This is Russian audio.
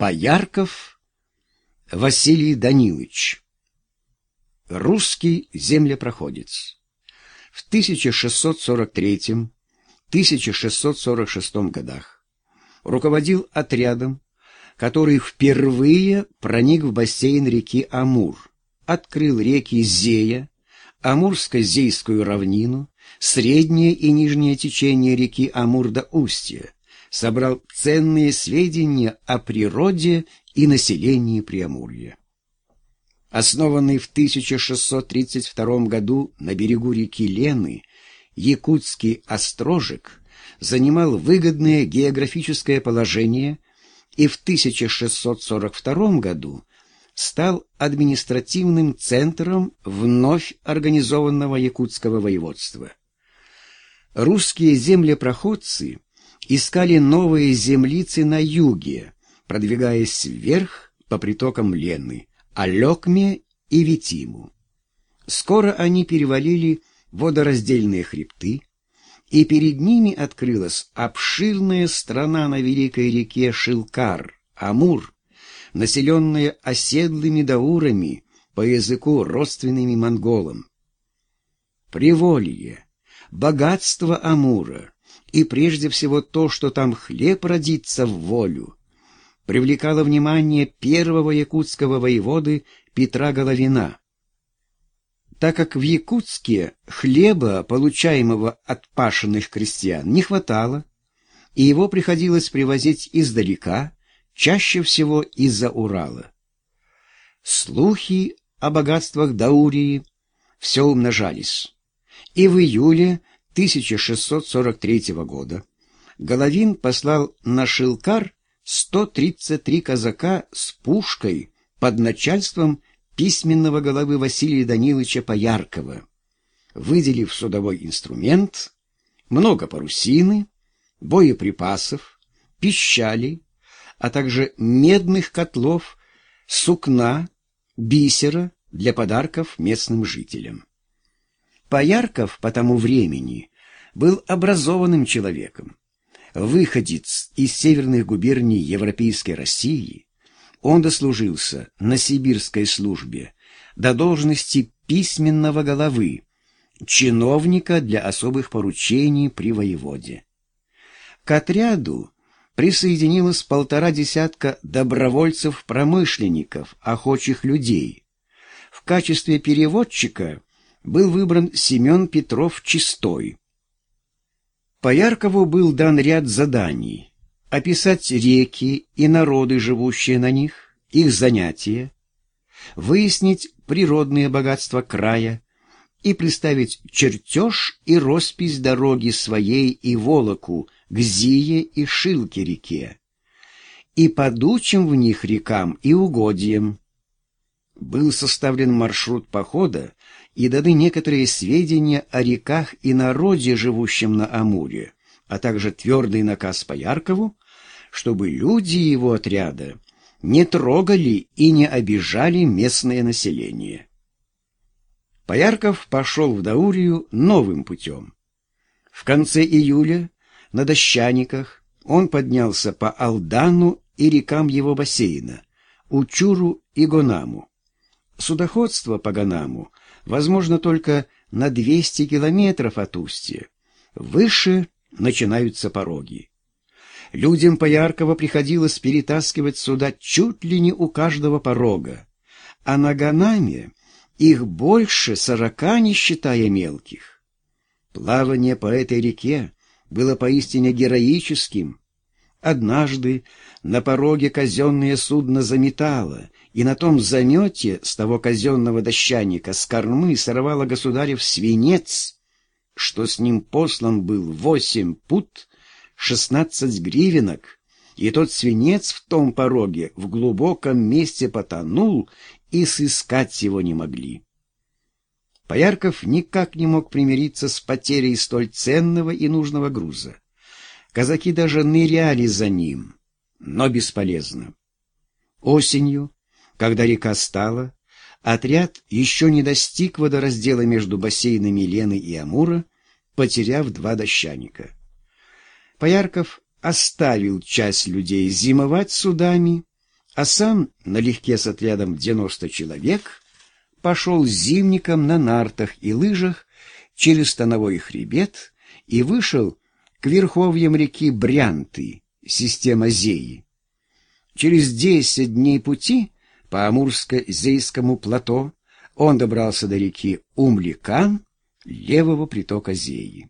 Поярков Василий Данилович. Русский землепроходец. В 1643-1646 годах руководил отрядом, который впервые проник в бассейн реки Амур, открыл реки Зея, Амурско-Зейскую равнину, среднее и нижнее течение реки Амур до устья, собрал ценные сведения о природе и населении Преамурья. Основанный в 1632 году на берегу реки Лены, якутский острожек занимал выгодное географическое положение и в 1642 году стал административным центром вновь организованного якутского воеводства. Русские землепроходцы – искали новые землицы на юге, продвигаясь вверх по притокам Лены, Алекме и Витиму. Скоро они перевалили водораздельные хребты, и перед ними открылась обширная страна на великой реке Шилкар, Амур, населенная оседлыми даурами, по языку родственными монголам. Приволье, богатство Амура, и прежде всего то, что там хлеб родится в волю, привлекало внимание первого якутского воеводы Петра Головина. Так как в Якутске хлеба, получаемого от пашенных крестьян, не хватало, и его приходилось привозить издалека, чаще всего из-за Урала. Слухи о богатствах Даурии все умножались, и в июле 1643 года Головин послал на Шилкар 133 казака с пушкой под начальством письменного головы Василия Даниловича Пояркова, выделив судовой инструмент, много парусины, боеприпасов, пищали, а также медных котлов, сукна, бисера для подарков местным жителям. Поярков по тому времени был образованным человеком. Выходец из северных губерний Европейской России, он дослужился на сибирской службе до должности письменного головы, чиновника для особых поручений при воеводе. К отряду присоединилось полтора десятка добровольцев-промышленников, охочих людей. В качестве переводчика был выбран Семен Петров Чистой. По Яркову был дан ряд заданий — описать реки и народы, живущие на них, их занятия, выяснить природные богатства края и представить чертеж и роспись дороги своей и Волоку к Зие и Шилке реке, и подучим в них рекам и угодьям. Был составлен маршрут похода и даны некоторые сведения о реках и народе, живущем на Амуре, а также твердый наказ Пояркову, чтобы люди его отряда не трогали и не обижали местное население. Поярков пошел в Даурию новым путем. В конце июля на Дощаниках он поднялся по Алдану и рекам его бассейна, Учуру и Гонаму. Судоходство по Гонаму возможно только на 200 километров от устья. Выше начинаются пороги. Людям Пояркова приходилось перетаскивать сюда чуть ли не у каждого порога, а на Ганаме их больше сорока, не считая мелких. Плавание по этой реке было поистине героическим. Однажды на пороге казенное судно заметало, и на том замете с того казенного дощаника с кормы сорвало государев свинец, что с ним послан был восемь пут, шестнадцать гривенок, и тот свинец в том пороге в глубоком месте потонул, и сыскать его не могли. Поярков никак не мог примириться с потерей столь ценного и нужного груза. Казаки даже ныряли за ним, но бесполезно. Осенью когда река стала, отряд еще не достиг водораздела между бассейнами Лены и Амура, потеряв два дощаника. Поярков оставил часть людей зимовать судами, а сам налегке с отрядом в 90 человек пошел зимником на нартах и лыжах через становой хребет и вышел к верховьям реки Брянты, система Зеи. Через десять дней пути по Амурско-Зейскому плато он добрался до реки Умликан, левого притока Зеи.